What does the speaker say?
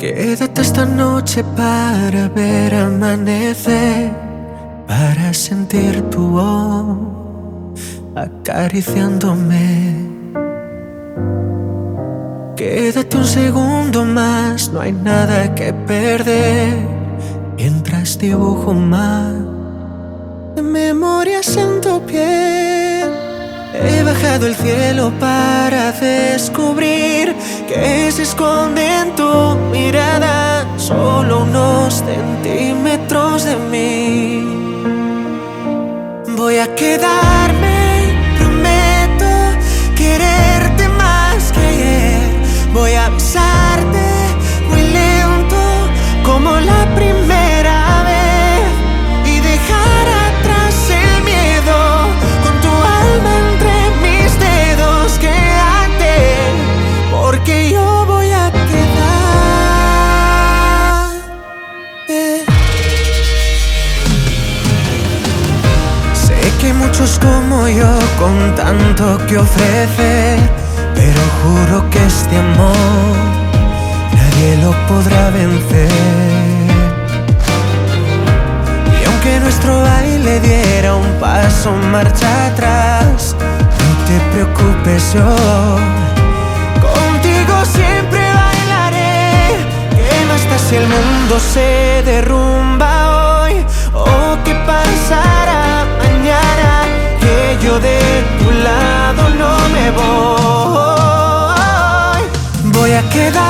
Quédate esta noche para ver amanecer, para sentir tu voz acariciándome. Quédate un segundo más, no hay nada que perder. Mientras dibujo más de memorias en tu piel. He bajado el cielo para descubrir que se esconde en tu mirada solo unos centímetros de mí. Voy a quedarme, muchos como yo con tanto que ofrecer, pero juro que este amor nadie lo podrá vencer. Y aunque nuestro baile diera un paso marcha atrás, no te preocupes yo. Contigo siempre bailaré. ¿Qué más da si el mundo se derrumba tu lado